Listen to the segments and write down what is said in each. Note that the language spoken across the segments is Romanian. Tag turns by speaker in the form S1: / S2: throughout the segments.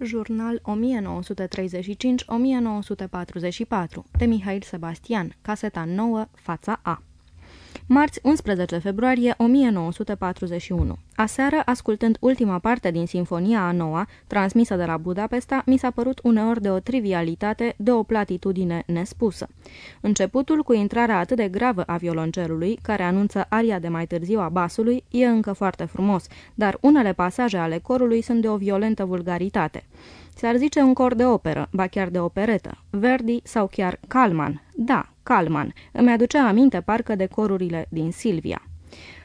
S1: Jurnal 1935-1944 de Mihail Sebastian, caseta 9, fața A Marți 11 februarie 1941. Aseară, ascultând ultima parte din Sinfonia a noua, transmisă de la Budapesta, mi s-a părut uneori de o trivialitate, de o platitudine nespusă. Începutul, cu intrarea atât de gravă a violoncelului, care anunță aria de mai târziu a basului, e încă foarte frumos, dar unele pasaje ale corului sunt de o violentă vulgaritate. S-ar zice un cor de operă, ba chiar de operetă, Verdi sau chiar Kalman. Da, Kalman. Îmi aducea aminte parcă de corurile din Silvia.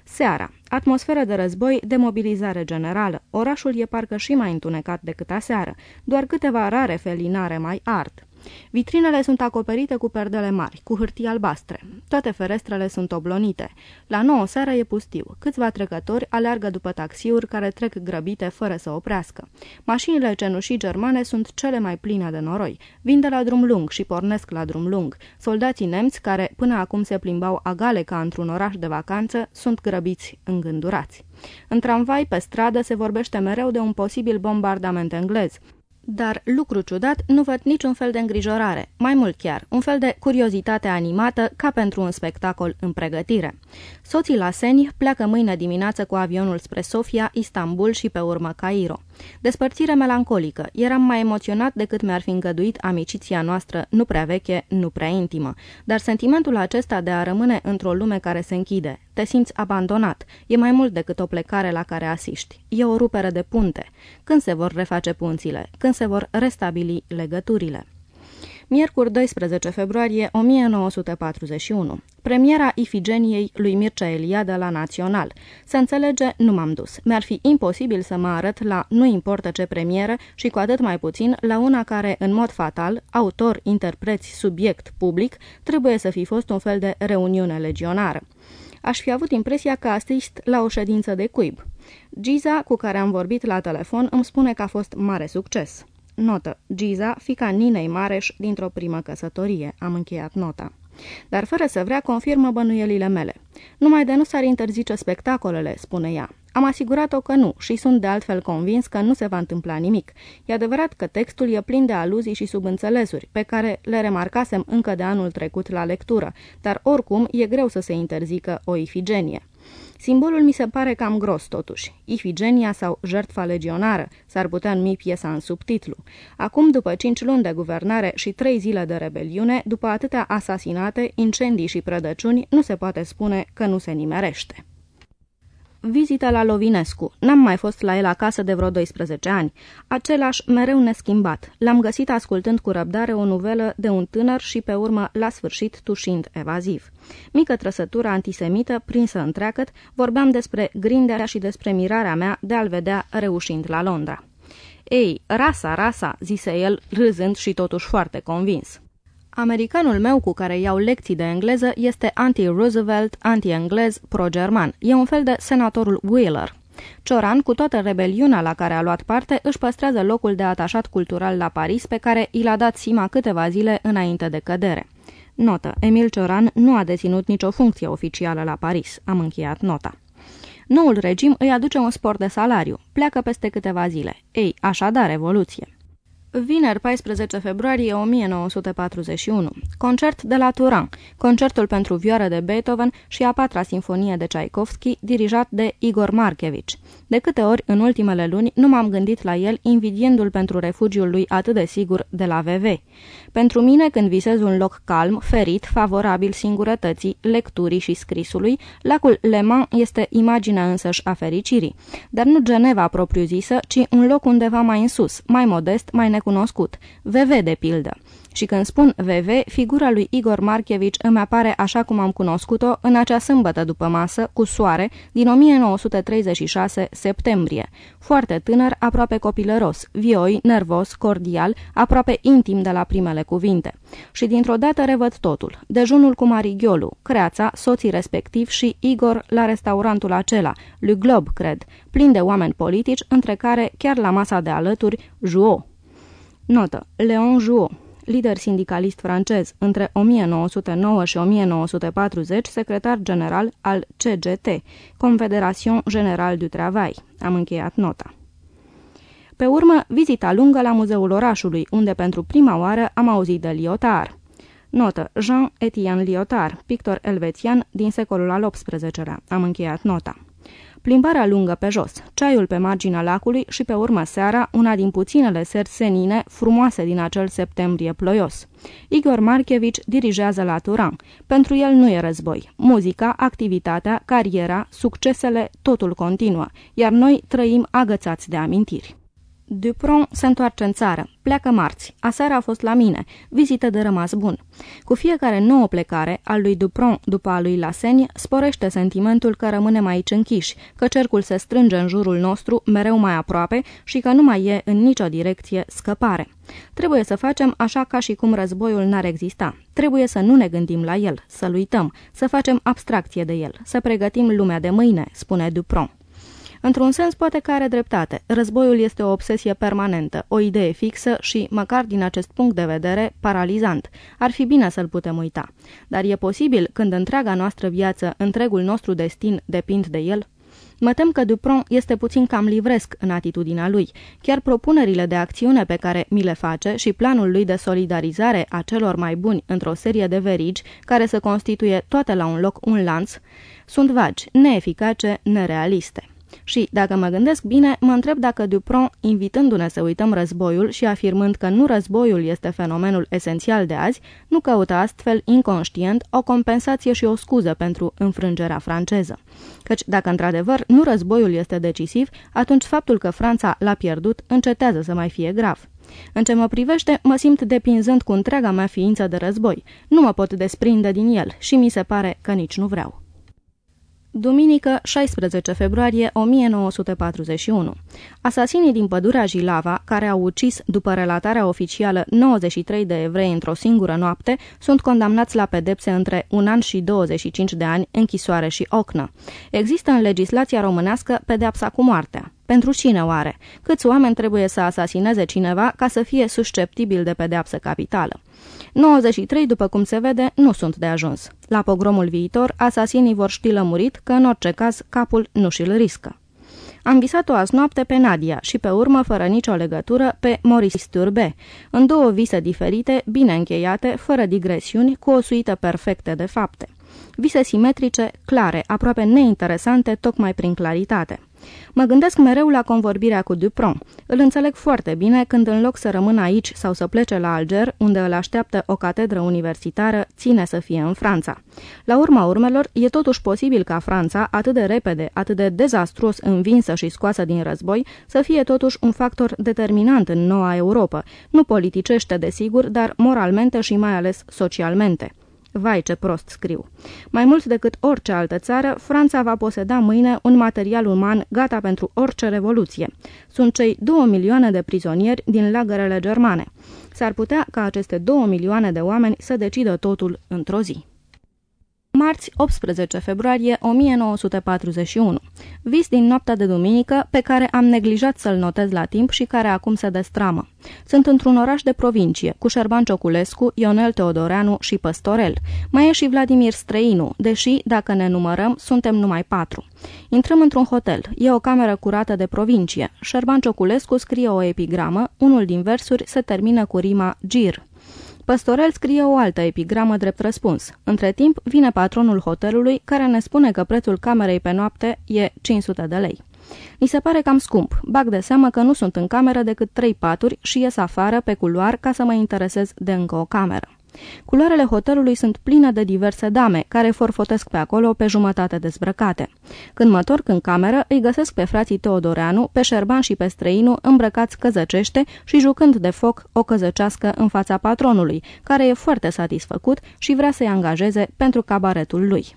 S1: Seara. Atmosferă de război, demobilizare generală. Orașul e parcă și mai întunecat decât aseară. Doar câteva rare felinare mai ard. Vitrinele sunt acoperite cu perdele mari, cu hârtii albastre. Toate ferestrele sunt oblonite. La nouă seara e pustiu. Câțiva trecători aleargă după taxiuri care trec grăbite fără să oprească. Mașinile cenușii germane sunt cele mai pline de noroi. Vin de la drum lung și pornesc la drum lung. Soldații nemți, care până acum se plimbau agale ca într-un oraș de vacanță, sunt grăbiți îngândurați. În tramvai, pe stradă, se vorbește mereu de un posibil bombardament englez. Dar, lucru ciudat, nu văd niciun fel de îngrijorare, mai mult chiar, un fel de curiozitate animată ca pentru un spectacol în pregătire. Soții la Seni pleacă mâine dimineață cu avionul spre Sofia, Istanbul și pe urmă Cairo. Despărțire melancolică. Eram mai emoționat decât mi-ar fi îngăduit amiciția noastră, nu prea veche, nu prea intimă. Dar sentimentul acesta de a rămâne într-o lume care se închide, te simți abandonat, e mai mult decât o plecare la care asiști. E o rupere de punte. Când se vor reface punțile? Când se vor restabili legăturile? Miercuri 12 februarie 1941. Premiera Ifigeniei lui Mircea Eliade la Național. Se înțelege, nu m-am dus. Mi-ar fi imposibil să mă arăt la nu importă ce premieră și cu atât mai puțin la una care, în mod fatal, autor, interpreți, subiect, public, trebuie să fi fost un fel de reuniune legionară aș fi avut impresia că asist la o ședință de cuib. Giza, cu care am vorbit la telefon, îmi spune că a fost mare succes. Notă. Giza, fica Ninei Mareș, dintr-o primă căsătorie. Am încheiat nota. Dar fără să vrea, confirmă bănuielile mele. Numai de nu s-ar interzice spectacolele, spune ea. Am asigurat-o că nu și sunt de altfel convins că nu se va întâmpla nimic. E adevărat că textul e plin de aluzii și subînțelesuri, pe care le remarcasem încă de anul trecut la lectură, dar oricum e greu să se interzică o ifigenie. Simbolul mi se pare cam gros, totuși. Ifigenia sau jertfa legionară, s-ar putea numi piesa în subtitlu. Acum, după cinci luni de guvernare și trei zile de rebeliune, după atâtea asasinate, incendii și prădăciuni, nu se poate spune că nu se nimerește. Vizită la Lovinescu. N-am mai fost la el acasă de vreo 12 ani. Același, mereu neschimbat. L-am găsit ascultând cu răbdare o nuvelă de un tânăr și pe urmă, la sfârșit, tușind evaziv. Mică trăsătură antisemită, prinsă întreagăt, vorbeam despre grinderea și despre mirarea mea de a-l vedea reușind la Londra. Ei, rasa, rasa, zise el, râzând și totuși foarte convins. Americanul meu cu care iau lecții de engleză este anti-Roosevelt, anti-englez, pro-german. E un fel de senatorul Wheeler. Cioran, cu toată rebeliunea la care a luat parte, își păstrează locul de atașat cultural la Paris, pe care i l-a dat Sima câteva zile înainte de cădere. Notă. Emil Cioran nu a deținut nicio funcție oficială la Paris. Am încheiat nota. Noul regim îi aduce un spor de salariu. Pleacă peste câteva zile. Ei, așadar, revoluție. Vineri 14 februarie 1941. Concert de la Turan, concertul pentru vioară de Beethoven și a patra sinfonie de Tchaikovsky, dirijat de Igor Markevich. De câte ori, în ultimele luni, nu m-am gândit la el, invidiindu-l pentru refugiul lui atât de sigur de la VV. Pentru mine, când visez un loc calm, ferit, favorabil singurătății, lecturii și scrisului, lacul Le Mans este imaginea însăși a fericirii. Dar nu Geneva propriu-zisă, ci un loc undeva mai în sus, mai modest, mai necunoscut. VV, de pildă. Și când spun VV, figura lui Igor Marchevici îmi apare așa cum am cunoscut-o în acea sâmbătă după masă, cu soare, din 1936 septembrie. Foarte tânăr, aproape copilăros, vioi, nervos, cordial, aproape intim de la primele cuvinte. Și dintr-o dată revăd totul. Dejunul cu Marighiolu, creața, soții respectiv și Igor la restaurantul acela, lui Glob, cred, plin de oameni politici, între care, chiar la masa de alături, Jouot. Notă. Leon Jouot lider sindicalist francez, între 1909 și 1940 secretar general al CGT, Confederation General du Travail. Am încheiat nota. Pe urmă, vizita lungă la Muzeul Orașului, unde pentru prima oară am auzit de Lyotard. Notă. Jean-Étienne Lyotard, pictor elvețian din secolul al XVIII-lea. Am încheiat nota plimbarea lungă pe jos, ceaiul pe marginea lacului și pe urmă seara, una din puținele seri senine frumoase din acel septembrie ploios. Igor Marchevici dirigează la Turan. Pentru el nu e război. Muzica, activitatea, cariera, succesele, totul continuă, iar noi trăim agățați de amintiri. Dupron se întoarce în țară. Pleacă marți. Aseară a fost la mine. Vizită de rămas bun. Cu fiecare nouă plecare, al lui Dupron după a lui Laseni, sporește sentimentul că rămânem aici închiși, că cercul se strânge în jurul nostru, mereu mai aproape și că nu mai e în nicio direcție scăpare. Trebuie să facem așa ca și cum războiul n-ar exista. Trebuie să nu ne gândim la el, să-l uităm, să facem abstracție de el, să pregătim lumea de mâine, spune Dupron. Într-un sens poate că are dreptate. Războiul este o obsesie permanentă, o idee fixă și, măcar din acest punct de vedere, paralizant. Ar fi bine să-l putem uita. Dar e posibil, când întreaga noastră viață, întregul nostru destin depind de el? Mă tem că Dupron este puțin cam livresc în atitudinea lui. Chiar propunerile de acțiune pe care mi le face și planul lui de solidarizare a celor mai buni într-o serie de verigi, care să constituie toate la un loc un lanț, sunt vagi, neeficace, nerealiste. Și, dacă mă gândesc bine, mă întreb dacă Dupron, invitându-ne să uităm războiul și afirmând că nu războiul este fenomenul esențial de azi, nu căută astfel, inconștient, o compensație și o scuză pentru înfrângerea franceză. Căci, dacă într-adevăr nu războiul este decisiv, atunci faptul că Franța l-a pierdut încetează să mai fie grav. În ce mă privește, mă simt depinzând cu întreaga mea ființă de război. Nu mă pot desprinde din el și mi se pare că nici nu vreau. Duminică, 16 februarie 1941. Asasinii din pădurea Jilava, care au ucis, după relatarea oficială, 93 de evrei într-o singură noapte, sunt condamnați la pedepse între un an și 25 de ani, închisoare și ocnă. Există în legislația românească pedepsa cu moartea. Pentru cine oare? Câți oameni trebuie să asasineze cineva ca să fie susceptibil de pedeapsă capitală? 93, după cum se vede, nu sunt de ajuns. La pogromul viitor, asasinii vor ști lămurit că, în orice caz, capul nu și-l riscă. Am visat-o azi noapte pe Nadia și pe urmă, fără nicio legătură, pe Maurice Turbe, în două vise diferite, bine încheiate, fără digresiuni, cu o suită perfectă de fapte. Vise simetrice, clare, aproape neinteresante, tocmai prin claritate. Mă gândesc mereu la convorbirea cu Dupron. Îl înțeleg foarte bine când în loc să rămână aici sau să plece la Alger, unde îl așteaptă o catedră universitară, ține să fie în Franța. La urma urmelor, e totuși posibil ca Franța, atât de repede, atât de dezastruos învinsă și scoasă din război, să fie totuși un factor determinant în noua Europa, nu politicește, desigur, dar moralmente și mai ales socialmente. Vai ce prost scriu. Mai mult decât orice altă țară, Franța va poseda mâine un material uman gata pentru orice revoluție. Sunt cei două milioane de prizonieri din lagărele germane. S-ar putea ca aceste două milioane de oameni să decidă totul într-o zi. Marți, 18 februarie 1941. Vis din noaptea de duminică, pe care am neglijat să-l notez la timp și care acum se destramă. Sunt într-un oraș de provincie, cu Șerban Cioculescu, Ionel Teodoreanu și Păstorel. Mai e și Vladimir Străinu, deși, dacă ne numărăm, suntem numai patru. Intrăm într-un hotel. E o cameră curată de provincie. Șerban Cioculescu scrie o epigramă, unul din versuri se termină cu rima Gir. Păstorel scrie o altă epigramă drept răspuns. Între timp, vine patronul hotelului care ne spune că prețul camerei pe noapte e 500 de lei. Mi se pare cam scump. Bag de seamă că nu sunt în cameră decât trei paturi și ies afară pe culoar ca să mă interesez de încă o cameră. Culoarele hotelului sunt pline de diverse dame, care forfotesc pe acolo pe jumătate dezbrăcate. Când mă torc în cameră, îi găsesc pe frații Teodoreanu, pe Șerban și pe Străinu îmbrăcați căzăcește și jucând de foc o căzăcească în fața patronului, care e foarte satisfăcut și vrea să-i angajeze pentru cabaretul lui.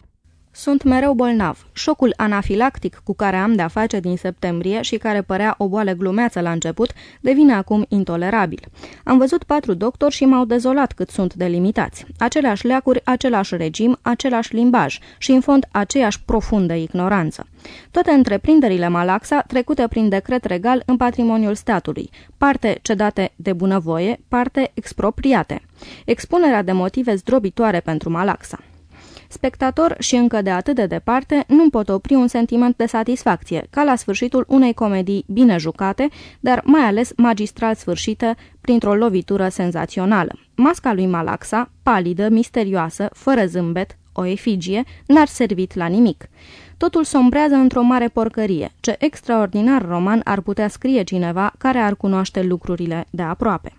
S1: Sunt mereu bolnav. Șocul anafilactic cu care am de-a face din septembrie și care părea o boală glumeață la început, devine acum intolerabil. Am văzut patru doctori și m-au dezolat cât sunt de limitați. Aceleași leacuri, același regim, același limbaj și, în fond, aceeași profundă ignoranță. Toate întreprinderile Malaxa trecute prin decret regal în patrimoniul statului, parte cedate de bunăvoie, parte expropriate. Expunerea de motive zdrobitoare pentru Malaxa. Spectator și încă de atât de departe, nu pot opri un sentiment de satisfacție, ca la sfârșitul unei comedii bine jucate, dar mai ales magistral sfârșită printr-o lovitură senzațională. Masca lui Malaxa, palidă, misterioasă, fără zâmbet, o efigie, n-ar servit la nimic. Totul sombrează într-o mare porcărie. Ce extraordinar roman ar putea scrie cineva care ar cunoaște lucrurile de aproape.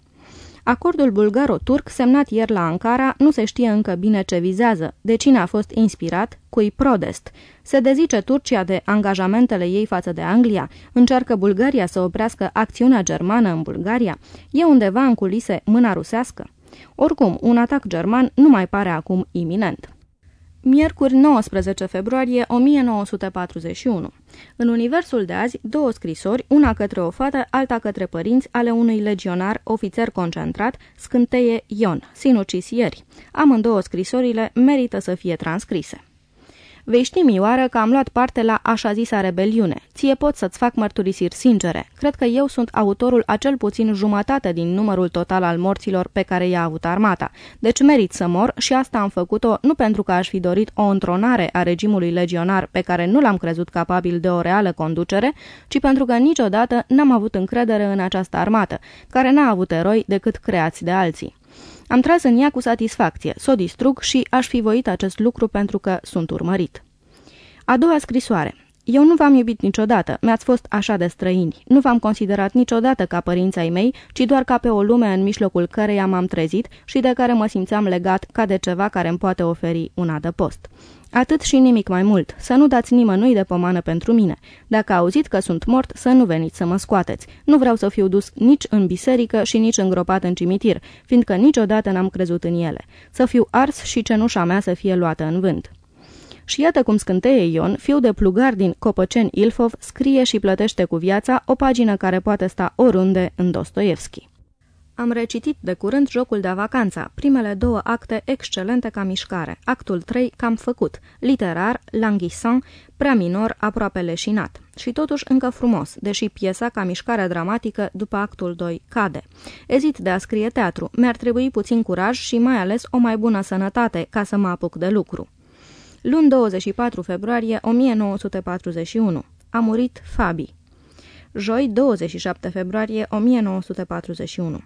S1: Acordul bulgaro-turc, semnat ieri la Ankara, nu se știe încă bine ce vizează, de cine a fost inspirat, cui prodest. Se dezice Turcia de angajamentele ei față de Anglia, încearcă Bulgaria să oprească acțiunea germană în Bulgaria, e undeva în culise mâna rusească. Oricum, un atac german nu mai pare acum iminent. Miercuri 19 februarie 1941. În universul de azi, două scrisori, una către o fată, alta către părinți, ale unui legionar, ofițer concentrat, scânteie Ion, sinucis ieri. Amândouă scrisorile merită să fie transcrise. Vei ști, Mioară, că am luat parte la așa zisa rebeliune. Ție pot să-ți fac mărturisiri sincere. Cred că eu sunt autorul a cel puțin jumătate din numărul total al morților pe care i-a avut armata. Deci merit să mor și asta am făcut-o nu pentru că aș fi dorit o întronare a regimului legionar pe care nu l-am crezut capabil de o reală conducere, ci pentru că niciodată n-am avut încredere în această armată, care n-a avut eroi decât creați de alții. Am tras în ea cu satisfacție, s o distrug și aș fi voit acest lucru pentru că sunt urmărit. A doua scrisoare. Eu nu v-am iubit niciodată, mi-ați fost așa de străini. Nu v-am considerat niciodată ca părinții mei, ci doar ca pe o lume în mijlocul căreia m-am trezit și de care mă simțeam legat ca de ceva care îmi poate oferi un adăpost. Atât și nimic mai mult, să nu dați nimănui de pomană pentru mine. Dacă auzit că sunt mort, să nu veniți să mă scoateți. Nu vreau să fiu dus nici în biserică și nici îngropat în cimitir, fiindcă niciodată n-am crezut în ele. Să fiu ars și cenușa mea să fie luată în vânt. Și iată cum scânteie Ion, fiu de plugar din Copăceni Ilfov, scrie și plătește cu viața o pagină care poate sta oriunde în Dostoevski. Am recitit de curând Jocul de vacanța, primele două acte excelente ca mișcare, actul 3 cam făcut, literar, languissant, prea minor, aproape leșinat. Și totuși încă frumos, deși piesa ca mișcare dramatică după actul 2 cade. Ezit de a scrie teatru, mi-ar trebui puțin curaj și mai ales o mai bună sănătate ca să mă apuc de lucru. Luni 24 februarie 1941. A murit Fabi. Joi 27 februarie 1941.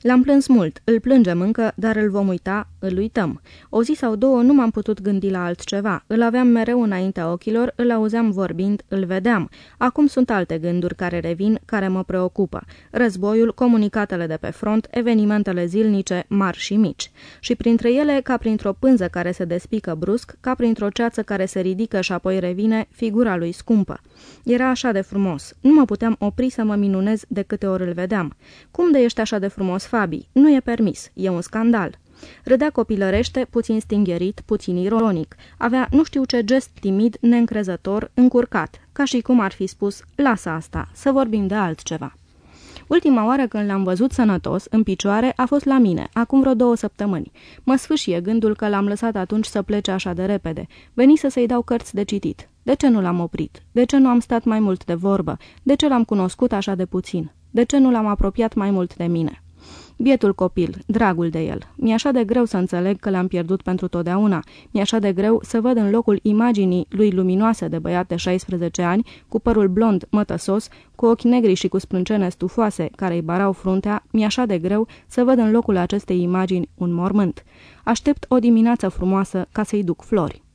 S1: L-am plâns mult, îl plângem încă, dar îl vom uita, îl uităm. O zi sau două nu m-am putut gândi la altceva. Îl aveam mereu înaintea ochilor, îl auzeam vorbind, îl vedeam. Acum sunt alte gânduri care revin, care mă preocupă. Războiul, comunicatele de pe front, evenimentele zilnice, mari și mici. Și printre ele, ca printr-o pânză care se despică brusc, ca printr-o ceață care se ridică și apoi revine, figura lui scumpă. Era așa de frumos. Nu mă puteam opri să mă minunez de câte ori îl vedeam. Cum de ești așa de frumos, Fabi? Nu e permis. E un scandal. Râdea copilărește, puțin stingherit, puțin ironic. Avea nu știu ce gest timid, neîncrezător, încurcat, ca și cum ar fi spus, lasă asta, să vorbim de altceva. Ultima oară când l-am văzut sănătos, în picioare, a fost la mine, acum vreo două săptămâni. Mă sfâșie gândul că l-am lăsat atunci să plece așa de repede. Veni să să-i dau cărți de citit. De ce nu l-am oprit? De ce nu am stat mai mult de vorbă? De ce l-am cunoscut așa de puțin? De ce nu l-am apropiat mai mult de mine? Bietul copil, dragul de el. Mi-e așa de greu să înțeleg că l-am pierdut pentru totdeauna. Mi-e așa de greu să văd în locul imaginii lui luminoase de băiat de 16 ani, cu părul blond, mătăsos, cu ochi negri și cu sprâncene stufoase care îi barau fruntea, mi-e așa de greu să văd în locul acestei imagini un mormânt. Aștept o dimineață frumoasă ca să-i duc flori.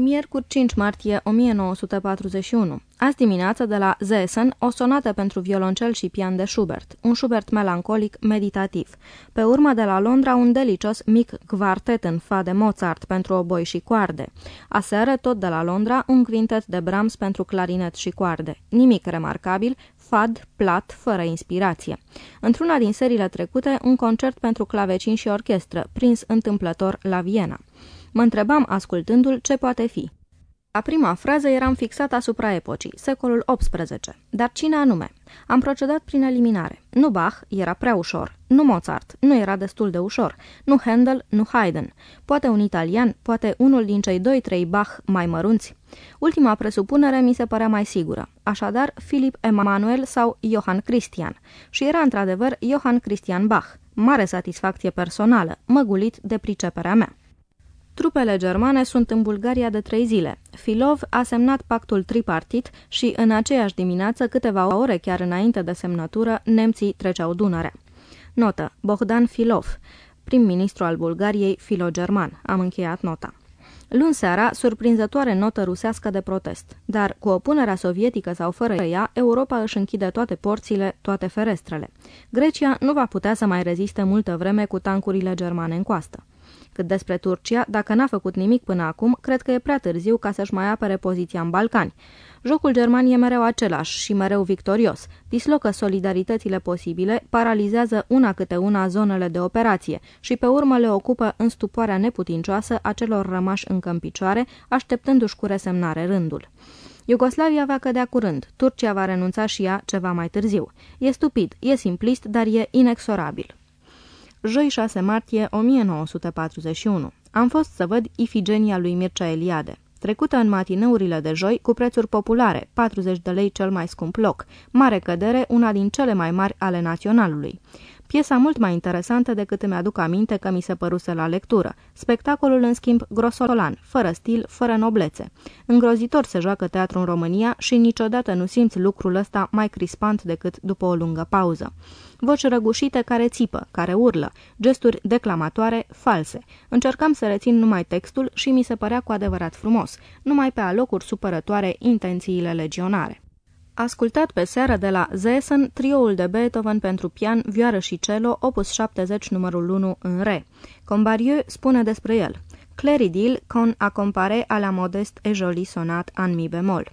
S1: Miercuri 5 martie 1941. Azi dimineață de la Zesen, o sonată pentru violoncel și pian de Schubert, un Schubert melancolic, meditativ. Pe urmă de la Londra un delicios mic quartet în fa de Mozart pentru oboi și coarde. Aseară, tot de la Londra, un quintet de Brahms pentru clarinet și coarde. Nimic remarcabil, fad, plat, fără inspirație. Într-una din seriile trecute, un concert pentru clavecin și orchestră, prins întâmplător la Viena. Mă întrebam, ascultându-l, ce poate fi. La prima frază eram fixat asupra epocii, secolul XVIII. Dar cine anume? Am procedat prin eliminare. Nu Bach, era prea ușor. Nu Mozart, nu era destul de ușor. Nu Handel, nu Haydn. Poate un italian, poate unul din cei doi-trei Bach mai mărunți. Ultima presupunere mi se părea mai sigură. Așadar, Philip Emanuel sau Johann Christian. Și era într-adevăr Johann Christian Bach. Mare satisfacție personală, măgulit de priceperea mea. Trupele germane sunt în Bulgaria de trei zile. Filov a semnat pactul tripartit și în aceeași dimineață, câteva ore chiar înainte de semnătură, nemții treceau Dunărea. Notă. Bogdan Filov, prim-ministru al Bulgariei filo-german. Am încheiat nota. Luni seara, surprinzătoare notă rusească de protest. Dar, cu opunerea sovietică sau fără ea, Europa își închide toate porțile, toate ferestrele. Grecia nu va putea să mai reziste multă vreme cu tancurile germane în coastă. Cât despre Turcia, dacă n-a făcut nimic până acum, cred că e prea târziu ca să-și mai apere poziția în Balcani. Jocul german e mereu același și mereu victorios. Dislocă solidaritățile posibile, paralizează una câte una zonele de operație și pe urmă le ocupă în stupoarea neputincioasă a celor rămași încă în picioare, așteptându-și cu resemnare rândul. Iugoslavia va cădea curând, Turcia va renunța și ea ceva mai târziu. E stupid, e simplist, dar e inexorabil joi 6 martie 1941. Am fost să văd Ifigenia lui Mircea Eliade. Trecută în matineurile de joi cu prețuri populare, 40 de lei cel mai scump loc, mare cădere, una din cele mai mari ale naționalului. Piesa mult mai interesantă decât îmi aduc aminte că mi se păruse la lectură. Spectacolul, în schimb, grosolan, fără stil, fără noblețe. Îngrozitor se joacă teatru în România și niciodată nu simți lucrul ăsta mai crispant decât după o lungă pauză. Voci răgușite care țipă, care urlă, gesturi declamatoare, false. Încercam să rețin numai textul și mi se părea cu adevărat frumos, numai pe alocuri supărătoare intențiile legionare ascultat pe seară de la Zesen trioul de Beethoven pentru pian, vioară și cello, opus 70 numărul 1 în re. Combarieu spune despre el, Cléridil con a compare a la modest et joli sonat en mi bemol.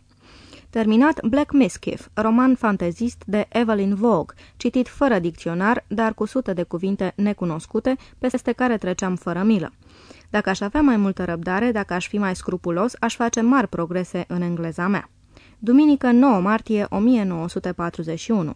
S1: Terminat Black Mischief, roman fantezist de Evelyn Vogue, citit fără dicționar, dar cu sute de cuvinte necunoscute, peste care treceam fără milă. Dacă aș avea mai multă răbdare, dacă aș fi mai scrupulos, aș face mari progrese în engleza mea duminică 9 martie 1941.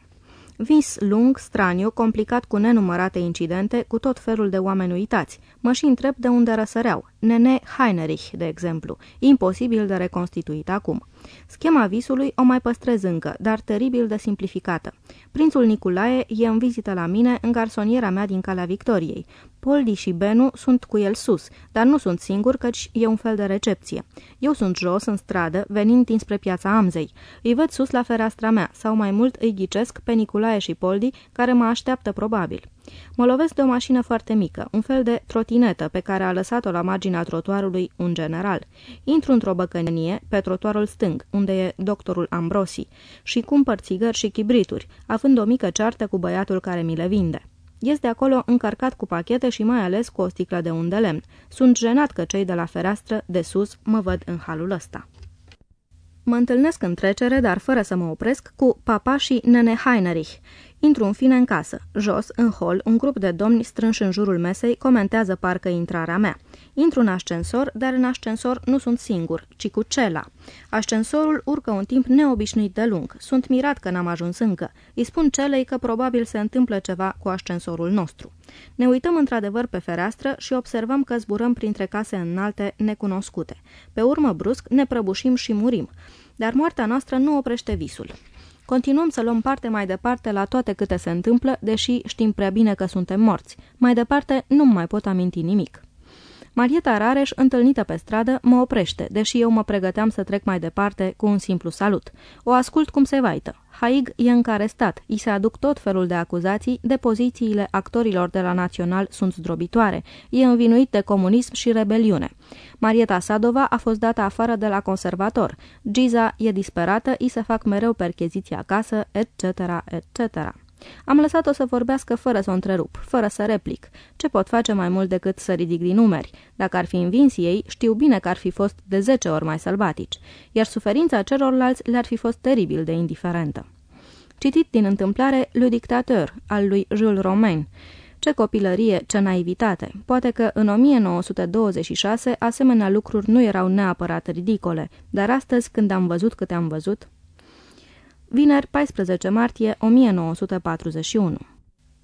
S1: Vis lung, straniu, complicat cu nenumărate incidente, cu tot felul de oameni uitați. Mă și întreb de unde răsăreau. Nene Heinrich, de exemplu. Imposibil de reconstituit acum. Schema visului o mai păstrez încă, dar teribil de simplificată. Prințul Nicolae e în vizită la mine în garsoniera mea din Calea Victoriei. Poldi și Benu sunt cu el sus, dar nu sunt singur căci e un fel de recepție. Eu sunt jos, în stradă, venind dinspre piața Amzei. Îi văd sus la fereastra mea, sau mai mult îi ghicesc pe Nicolae și Poldi, care mă așteaptă probabil. Mă lovesc de o mașină foarte mică, un fel de trotinetă pe care a lăsat-o la marginea trotuarului un general. Intru într-o băcănie, pe trotuarul stâng, unde e doctorul Ambrosi, și cumpăr țigări și chibrituri, având o mică ceartă cu băiatul care mi le vinde. Ies de acolo încărcat cu pachete și mai ales cu o sticlă de unde lemn. Sunt jenat că cei de la fereastră, de sus, mă văd în halul ăsta. Mă întâlnesc în trecere, dar fără să mă opresc, cu papa și nene Heinrich. Intru în fine în casă. Jos, în hol, un grup de domni strânși în jurul mesei comentează parcă intrarea mea. Intru în ascensor, dar în ascensor nu sunt singur, ci cu cela. Ascensorul urcă un timp neobișnuit de lung. Sunt mirat că n-am ajuns încă. Îi spun celei că probabil se întâmplă ceva cu ascensorul nostru. Ne uităm într-adevăr pe fereastră și observăm că zburăm printre case înalte necunoscute. Pe urmă, brusc, ne prăbușim și murim. Dar moartea noastră nu oprește visul. Continuăm să luăm parte mai departe la toate câte se întâmplă, deși știm prea bine că suntem morți. Mai departe nu mai pot aminti nimic. Marieta Rareș, întâlnită pe stradă, mă oprește, deși eu mă pregăteam să trec mai departe cu un simplu salut. O ascult cum se vaită. Haig e încă arestat, îi se aduc tot felul de acuzații, de pozițiile actorilor de la Național sunt zdrobitoare, e învinuit de comunism și rebeliune. Marieta Sadova a fost dată afară de la conservator. Giza e disperată, îi se fac mereu percheziții acasă, etc., etc. Am lăsat-o să vorbească fără să o întrerup, fără să replic. Ce pot face mai mult decât să ridic din numeri? Dacă ar fi învins ei, știu bine că ar fi fost de zece ori mai sălbatici, iar suferința celorlalți le-ar fi fost teribil de indiferentă. Citit din întâmplare Le Dictateur, al lui Jules Romain. Ce copilărie, ce naivitate! Poate că în 1926 asemenea lucruri nu erau neapărat ridicole, dar astăzi, când am văzut câte am văzut, Vineri 14 martie 1941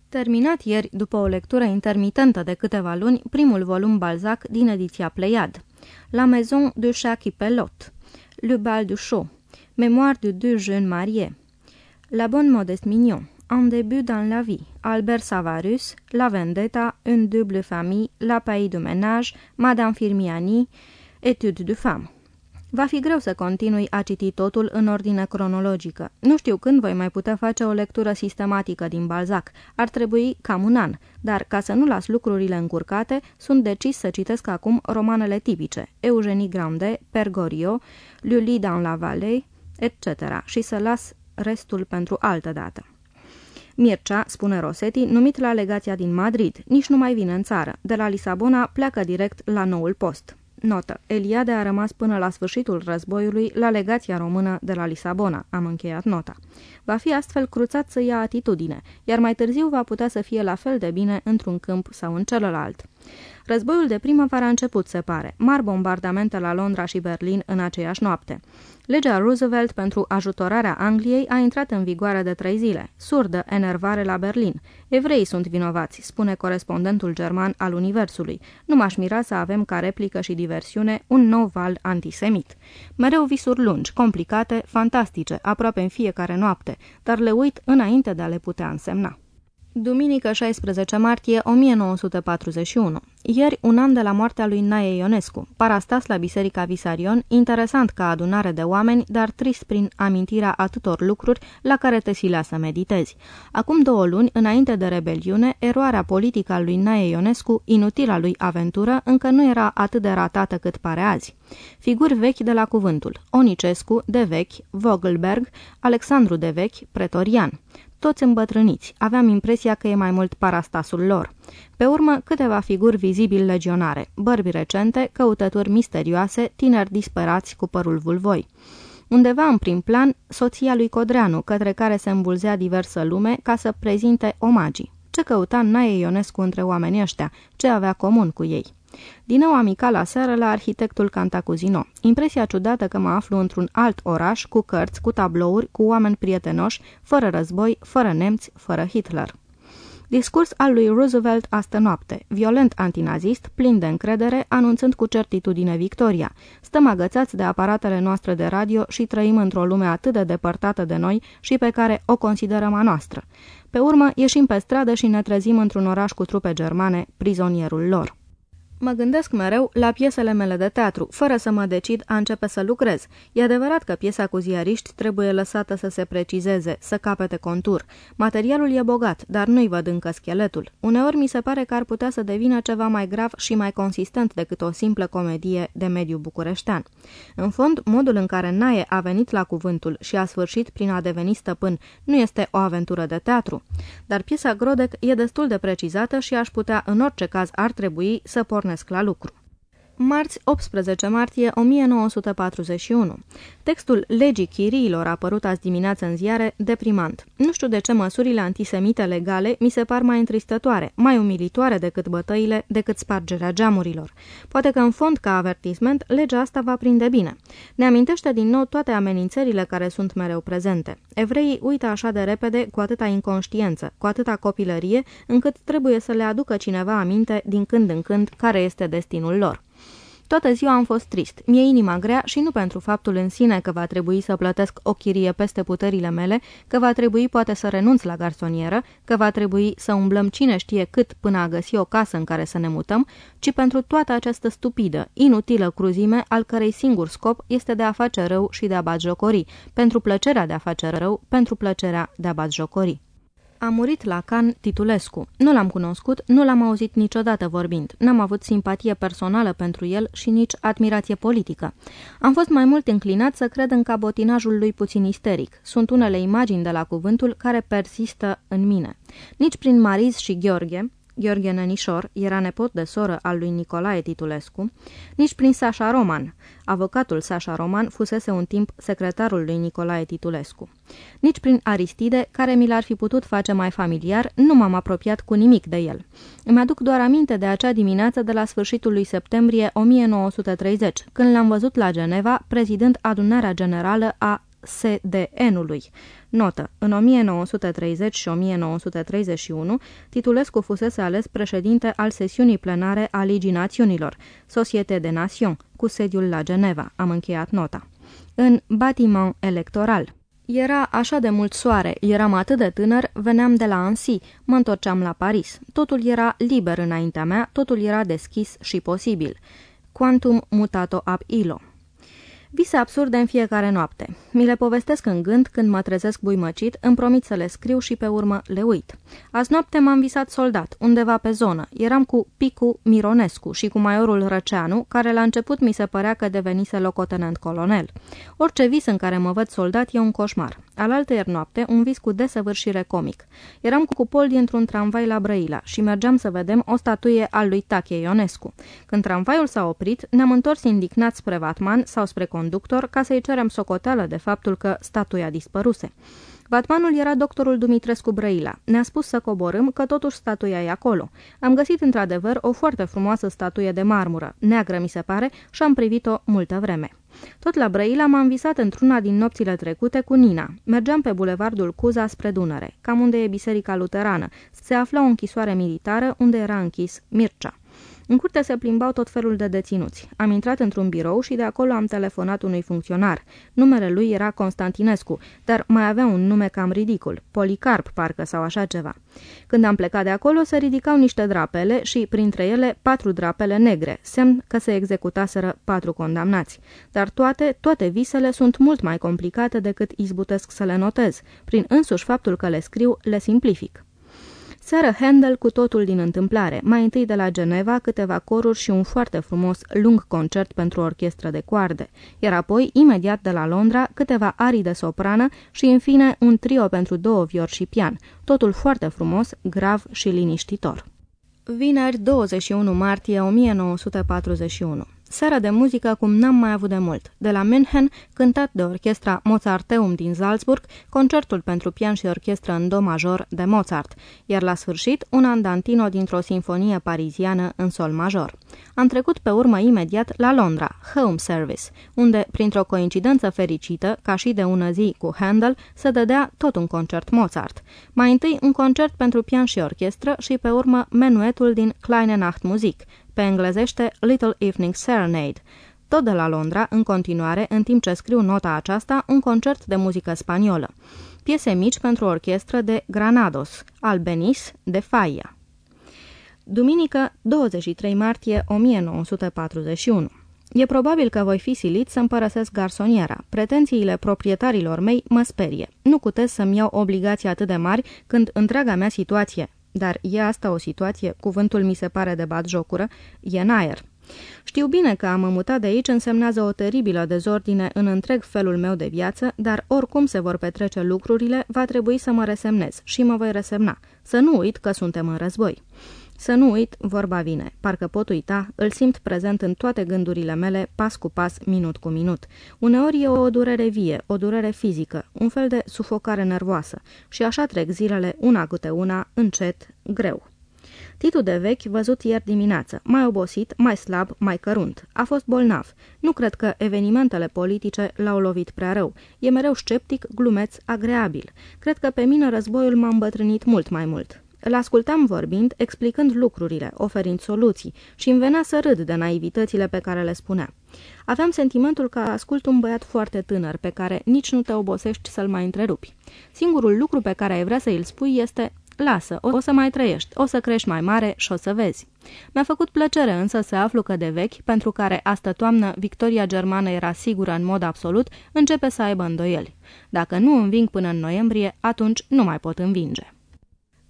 S1: Terminat ieri, după o lectură intermitentă de câteva luni, primul volum Balzac din ediția Pleiad. La Maison de Jacques Pelot, Le Bal du Chaux, Mémoire de deux jeunes mariés, La Bonne Modeste Mignon, Un début dans la vie, Albert Savarus, La Vendetta, Une double famille, La pays de ménage, Madame Firmiani, Etude de femme. Va fi greu să continui a citi totul în ordine cronologică. Nu știu când voi mai putea face o lectură sistematică din Balzac. Ar trebui cam un an, dar ca să nu las lucrurile încurcate, sunt decis să citesc acum romanele tipice, Eugenie Grande, Pergorio, Lully dans la Vallée, etc. și să las restul pentru altă dată. Mircea, spune Rosetti, numit la legația din Madrid, nici nu mai vine în țară. De la Lisabona pleacă direct la noul post. Notă. Eliade a rămas până la sfârșitul războiului la legația română de la Lisabona. Am încheiat nota. Va fi astfel cruțat să ia atitudine, iar mai târziu va putea să fie la fel de bine într-un câmp sau în celălalt. Războiul de primăvară a început, se pare. Mari bombardamente la Londra și Berlin în aceeași noapte. Legea Roosevelt pentru ajutorarea Angliei a intrat în vigoare de trei zile. Surdă enervare la Berlin. Evrei sunt vinovați, spune corespondentul german al Universului. Nu m-aș mira să avem ca replică și diversiune un nou val antisemit. Mereu visuri lungi, complicate, fantastice, aproape în fiecare noapte, dar le uit înainte de a le putea însemna. Duminică 16 martie 1941. Ieri, un an de la moartea lui Nae Ionescu, parastas la Biserica Visarion, interesant ca adunare de oameni, dar trist prin amintirea atâtor lucruri la care te silea să meditezi. Acum două luni, înainte de rebeliune, eroarea politică a lui Nae Ionescu, inutila lui aventură, încă nu era atât de ratată cât pare azi. Figuri vechi de la cuvântul, Onicescu, de vechi, Vogelberg, Alexandru de vechi, pretorian toți îmbătrâniți. Aveam impresia că e mai mult parastasul lor. Pe urmă, câteva figuri vizibil legionare, bărbi recente, căutături misterioase, tineri disperați cu părul vulvoi. Undeva în prim plan, soția lui Codreanu, către care se îmbulzea diversă lume ca să prezinte omagii. Ce căuta Nae Ionescu între oamenii ăștia? Ce avea comun cu ei? Din nou amical seară la arhitectul Cantacuzino. Impresia ciudată că mă aflu într-un alt oraș, cu cărți, cu tablouri, cu oameni prietenoși, fără război, fără nemți, fără Hitler. Discurs al lui Roosevelt astă noapte, violent antinazist, plin de încredere, anunțând cu certitudine victoria. Stăm agățați de aparatele noastre de radio și trăim într-o lume atât de depărtată de noi și pe care o considerăm a noastră. Pe urmă, ieșim pe stradă și ne trezim într-un oraș cu trupe germane, prizonierul lor. Mă gândesc mereu la piesele mele de teatru, fără să mă decid a începe să lucrez. E adevărat că piesa cu ziariști trebuie lăsată să se precizeze, să capete contur. Materialul e bogat, dar nu-i văd încă scheletul. Uneori mi se pare că ar putea să devină ceva mai grav și mai consistent decât o simplă comedie de mediu bucureștean. În fond, modul în care Nae a venit la cuvântul și a sfârșit prin a deveni stăpân nu este o aventură de teatru. Dar piesa Grodec e destul de precizată și aș putea, în orice caz ar trebui, să pornesc pornesc la lucru. Marți 18 martie 1941. Textul legii chiriilor apărut azi dimineață în ziare, deprimant. Nu știu de ce măsurile antisemite legale mi se par mai întristătoare, mai umilitoare decât bătăile, decât spargerea geamurilor. Poate că în fond, ca avertisment, legea asta va prinde bine. Ne amintește din nou toate amenințările care sunt mereu prezente. Evreii uită așa de repede, cu atâta inconștiență, cu atâta copilărie, încât trebuie să le aducă cineva aminte din când în când care este destinul lor. Toată ziua am fost trist, mi-e inima grea și nu pentru faptul în sine că va trebui să plătesc o chirie peste puterile mele, că va trebui poate să renunț la garsonieră, că va trebui să umblăm cine știe cât până a găsi o casă în care să ne mutăm, ci pentru toată această stupidă, inutilă cruzime al cărei singur scop este de a face rău și de a batjocori, pentru plăcerea de a face rău, pentru plăcerea de a batjocori. A murit la Can Titulescu. Nu l-am cunoscut, nu l-am auzit niciodată vorbind. N-am avut simpatie personală pentru el și nici admirație politică. Am fost mai mult înclinat să cred în cabotinajul lui puțin isteric. Sunt unele imagini de la cuvântul care persistă în mine. Nici prin Mariz și Gheorghe, Gheorghe Nenișor era nepot de soră al lui Nicolae Titulescu, nici prin Sașa Roman. Avocatul Sașa Roman fusese un timp secretarul lui Nicolae Titulescu. Nici prin Aristide, care mi l-ar fi putut face mai familiar, nu m-am apropiat cu nimic de el. Îmi aduc doar aminte de acea dimineață de la sfârșitul lui septembrie 1930, când l-am văzut la Geneva, prezidând adunarea generală a SDN-ului. Notă. În 1930 și 1931, Titulescu fusese ales președinte al sesiunii plenare a Ligii Națiunilor, Societe de Nation, cu sediul la Geneva. Am încheiat nota. În batiment electoral. Era așa de mult soare, eram atât de tânăr, veneam de la Ansi, mă întorceam la Paris. Totul era liber înaintea mea, totul era deschis și posibil. Quantum mutato ab illo. Vise absurde în fiecare noapte. Mi le povestesc în gând când mă trezesc buimăcit, îmi promit să le scriu și pe urmă le uit. Azi noapte m-am visat soldat, undeva pe zonă. Eram cu Picu Mironescu și cu maiorul Răceanu, care la început mi se părea că devenise locotenent colonel. Orice vis în care mă văd soldat e un coșmar. Alaltă ieri noapte, un vis cu desăvârșire comic. Eram cu cupol dintr-un tramvai la Brăila și mergeam să vedem o statuie al lui Tache Ionescu. Când tramvaiul s-a oprit, ne-am întors indignat spre Vatman sau spre conductor ca să-i cerem socoteală de faptul că statuia dispăruse. Vatmanul era doctorul Dumitrescu Brăila. Ne-a spus să coborâm că totuși statuia e acolo. Am găsit într-adevăr o foarte frumoasă statuie de marmură, neagră mi se pare, și am privit-o multă vreme. Tot la Brăila m-am visat într-una din nopțile trecute cu Nina. Mergeam pe bulevardul Cuza spre Dunăre, cam unde e biserica luterană. Se afla o închisoare militară unde era închis Mircea. În curte se plimbau tot felul de deținuți. Am intrat într-un birou și de acolo am telefonat unui funcționar. Numele lui era Constantinescu, dar mai avea un nume cam ridicul, Policarp parcă sau așa ceva. Când am plecat de acolo, se ridicau niște drapele și, printre ele, patru drapele negre, semn că se executaseră patru condamnați. Dar toate, toate visele sunt mult mai complicate decât izbutesc să le notez. Prin însuși faptul că le scriu, le simplific. Seară Handel cu totul din întâmplare, mai întâi de la Geneva câteva coruri și un foarte frumos lung concert pentru orchestră de coarde, iar apoi, imediat de la Londra, câteva arii de soprană și, în fine, un trio pentru două viori și pian, totul foarte frumos, grav și liniștitor. Vineri 21 martie 1941 Seara de muzică cum n-am mai avut de mult. De la München, cântat de orchestra Mozarteum din Salzburg, concertul pentru pian și orchestră în do major de Mozart, iar la sfârșit un andantino dintr-o sinfonie pariziană în sol major. Am trecut pe urmă imediat la Londra, Home Service, unde, printr-o coincidență fericită, ca și de ună zi cu Handel, se dădea tot un concert Mozart. Mai întâi un concert pentru pian și orchestră și pe urmă menuetul din Kleine Nachtmusik, pe englezește Little Evening Serenade. Tot de la Londra, în continuare, în timp ce scriu nota aceasta, un concert de muzică spaniolă. Piese mici pentru orchestră de Granados, Albenis de Falla. Duminică, 23 martie 1941 E probabil că voi fi silit să-mi părăsesc garsoniera. Pretențiile proprietarilor mei mă sperie. Nu cutez să-mi iau obligații atât de mari când întreaga mea situație, dar e asta o situație, cuvântul mi se pare de bat jocură, e în aer. Știu bine că a mă muta de aici însemnează o teribilă dezordine în întreg felul meu de viață, dar oricum se vor petrece lucrurile, va trebui să mă resemnez și mă voi resemna. Să nu uit că suntem în război. Să nu uit, vorba vine, parcă pot uita, îl simt prezent în toate gândurile mele, pas cu pas, minut cu minut. Uneori e o durere vie, o durere fizică, un fel de sufocare nervoasă și așa trec zilele una câte una, încet, greu. Titu de vechi, văzut ieri dimineață, mai obosit, mai slab, mai cărunt. A fost bolnav. Nu cred că evenimentele politice l-au lovit prea rău. E mereu sceptic, glumeț, agreabil. Cred că pe mine războiul m-a îmbătrânit mult mai mult. Îl ascultam vorbind, explicând lucrurile, oferind soluții și îmi venea să râd de naivitățile pe care le spunea. Aveam sentimentul că ascult un băiat foarte tânăr, pe care nici nu te obosești să-l mai întrerupi. Singurul lucru pe care ai vrea să îl spui este Lasă, o să mai trăiești, o să crești mai mare și o să vezi. Mi-a făcut plăcere însă să aflu că de vechi, pentru care astă toamnă victoria germană era sigură în mod absolut, începe să aibă îndoieli. Dacă nu înving până în noiembrie, atunci nu mai pot învinge.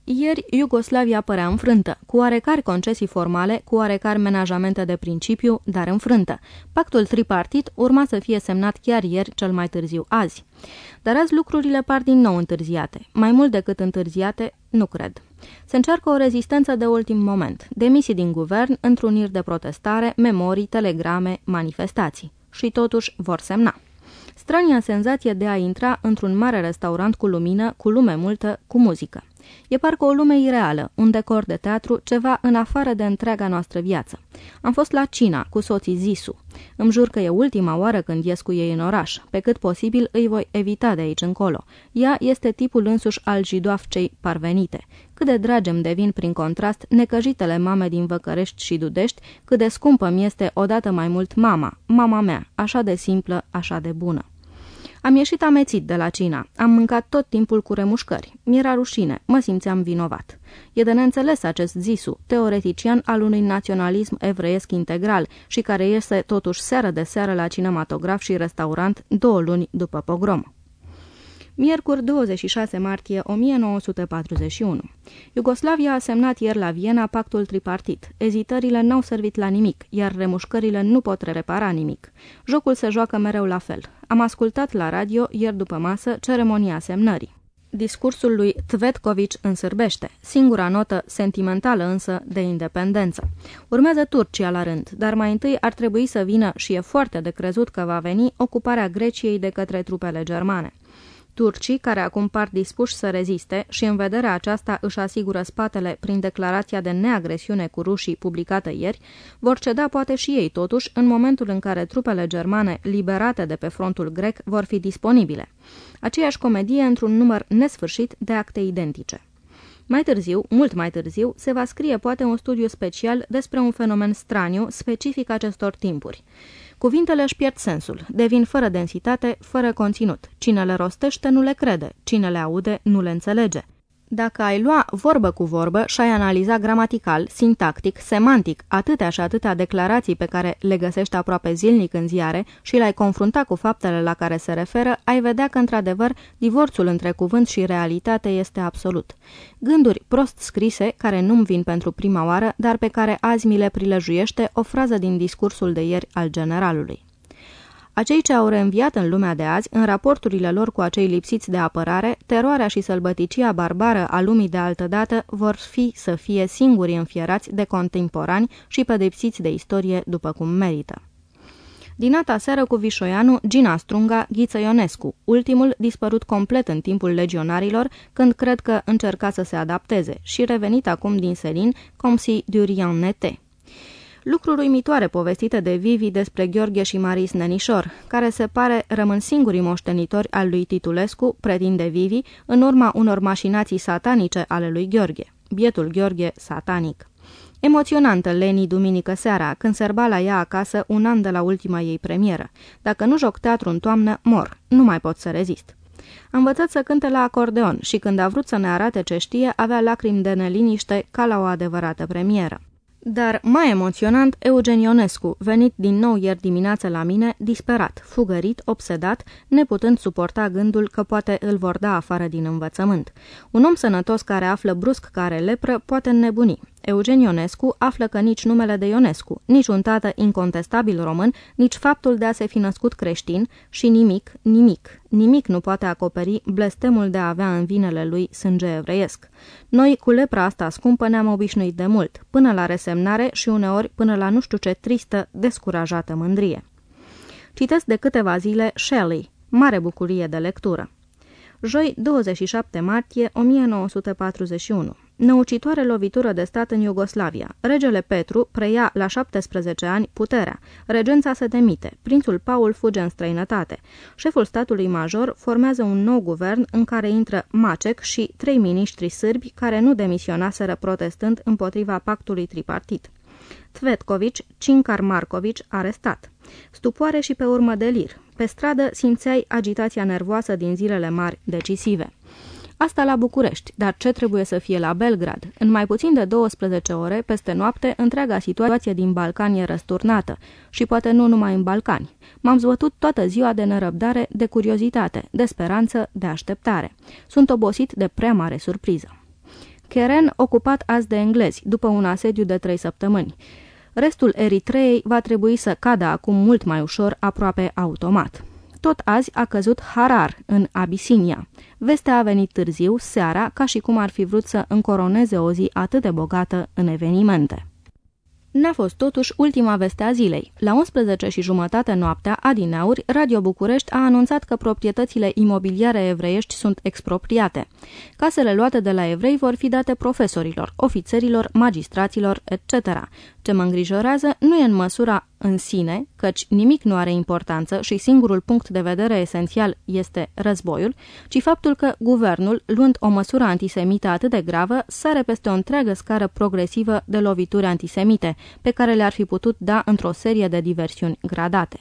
S1: Ieri, Iugoslavia părea înfrântă, cu oarecare concesii formale, cu oarecare menajamente de principiu, dar înfrântă. Pactul tripartit urma să fie semnat chiar ieri, cel mai târziu azi. Dar azi lucrurile par din nou întârziate. Mai mult decât întârziate, nu cred. Se încearcă o rezistență de ultim moment, demisii din guvern, întruniri de protestare, memorii, telegrame, manifestații. Și totuși vor semna. Strania senzație de a intra într-un mare restaurant cu lumină, cu lume multă, cu muzică. E parcă o lume ireală, un decor de teatru, ceva în afară de întreaga noastră viață. Am fost la Cina, cu soții Zisu. Îmi jur că e ultima oară când ies cu ei în oraș. Pe cât posibil îi voi evita de aici încolo. Ea este tipul însuși al jidoafcei parvenite. Cât de dragi îmi devin prin contrast necăjitele mame din Văcărești și Dudești, cât de scumpă mi este odată mai mult mama, mama mea, așa de simplă, așa de bună. Am ieșit amețit de la cina. Am mâncat tot timpul cu remușcări. Mi-era rușine. Mă simțeam vinovat. E de neînțeles acest Zisu, teoretician al unui naționalism evreiesc integral și care iese totuși seară de seară la cinematograf și restaurant două luni după pogrom. Miercuri 26 martie 1941. Iugoslavia a semnat ieri la Viena pactul tripartit. Ezitările n-au servit la nimic, iar remușcările nu pot repara nimic. Jocul se joacă mereu la fel. Am ascultat la radio, ieri după masă, ceremonia semnării. Discursul lui Tvetkovici însârbește, singura notă sentimentală însă de independență. Urmează Turcia la rând, dar mai întâi ar trebui să vină, și e foarte de crezut că va veni, ocuparea Greciei de către trupele germane. Turcii, care acum par dispuși să reziste și în vederea aceasta își asigură spatele prin declarația de neagresiune cu rușii publicată ieri, vor ceda poate și ei totuși în momentul în care trupele germane liberate de pe frontul grec vor fi disponibile. Aceeași comedie într-un număr nesfârșit de acte identice. Mai târziu, mult mai târziu, se va scrie poate un studiu special despre un fenomen straniu specific acestor timpuri. Cuvintele își pierd sensul, devin fără densitate, fără conținut. Cine le rostește nu le crede, cine le aude nu le înțelege. Dacă ai lua vorbă cu vorbă și ai analiza gramatical, sintactic, semantic atâtea și atâtea declarații pe care le găsești aproape zilnic în ziare și le-ai confrunta cu faptele la care se referă, ai vedea că, într-adevăr, divorțul între cuvânt și realitate este absolut. Gânduri prost scrise, care nu-mi vin pentru prima oară, dar pe care azi mi le prilejuiește o frază din discursul de ieri al generalului. Acei ce au reînviat în lumea de azi, în raporturile lor cu acei lipsiți de apărare, teroarea și sălbăticia barbară a lumii de altădată vor fi să fie singuri înfierați de contemporani și pedepsiți de istorie după cum merită. Dinata seară cu Vișoianu, Gina Strunga, Ghiță Ionescu, ultimul dispărut complet în timpul legionarilor, când cred că încerca să se adapteze, și revenit acum din Selin, comme si du rien n'était lucruri uimitoare povestite de Vivi despre Gheorghe și Maris Nenișor, care se pare rămân singurii moștenitori al lui Titulescu, pretinde Vivi, în urma unor mașinații satanice ale lui Gheorghe. Bietul Gheorghe satanic. Emoționantă Leni duminică seara, când serba la ea acasă un an de la ultima ei premieră. Dacă nu joc teatru în toamnă, mor. Nu mai pot să rezist. A învățat să cânte la acordeon și când a vrut să ne arate ce știe, avea lacrimi de neliniște ca la o adevărată premieră. Dar, mai emoționant, Eugen Ionescu, venit din nou ieri dimineață la mine, disperat, fugărit, obsedat, neputând suporta gândul că poate îl vor da afară din învățământ. Un om sănătos care află brusc care lepră poate înnebuni. Eugen Ionescu află că nici numele de Ionescu, nici un tată incontestabil român, nici faptul de a se fi născut creștin și nimic, nimic, nimic nu poate acoperi blestemul de a avea în vinele lui sânge evreiesc. Noi, cu lepra asta scumpă, ne-am obișnuit de mult, până la resemnare și uneori până la nu știu ce tristă, descurajată mândrie. Citesc de câteva zile Shelley, mare bucurie de lectură. Joi, 27 martie 1941 Năucitoare lovitură de stat în Iugoslavia. Regele Petru preia la 17 ani puterea. Regența se demite. Prințul Paul fuge în străinătate. Șeful statului major formează un nou guvern în care intră Macek și trei miniștri sârbi care nu demisionaseră protestând împotriva pactului tripartit. Tvetkovici, Cincar Markovici, arestat. Stupoare și pe urmă delir. Pe stradă simțeai agitația nervoasă din zilele mari decisive. Asta la București, dar ce trebuie să fie la Belgrad? În mai puțin de 12 ore, peste noapte, întreaga situație din Balcani e răsturnată. Și poate nu numai în Balcani. M-am zbătut toată ziua de nerăbdare, de curiozitate, de speranță, de așteptare. Sunt obosit de prea mare surpriză. Keren ocupat azi de englezi, după un asediu de trei săptămâni. Restul Eritreei va trebui să cadă acum mult mai ușor, aproape automat. Tot azi a căzut Harar, în Abisinia. Vestea a venit târziu, seara, ca și cum ar fi vrut să încoroneze o zi atât de bogată în evenimente. N-a fost totuși ultima veste a zilei. La 11 și jumătate noaptea, Adinauri, Radio București a anunțat că proprietățile imobiliare evreiești sunt expropriate. Casele luate de la evrei vor fi date profesorilor, ofițerilor, magistraților, etc. Ce mă îngrijorează nu e în măsura în sine, căci nimic nu are importanță și singurul punct de vedere esențial este războiul, ci faptul că guvernul, luând o măsură antisemită atât de gravă, sare peste o întreagă scară progresivă de lovituri antisemite, pe care le-ar fi putut da într-o serie de diversiuni gradate.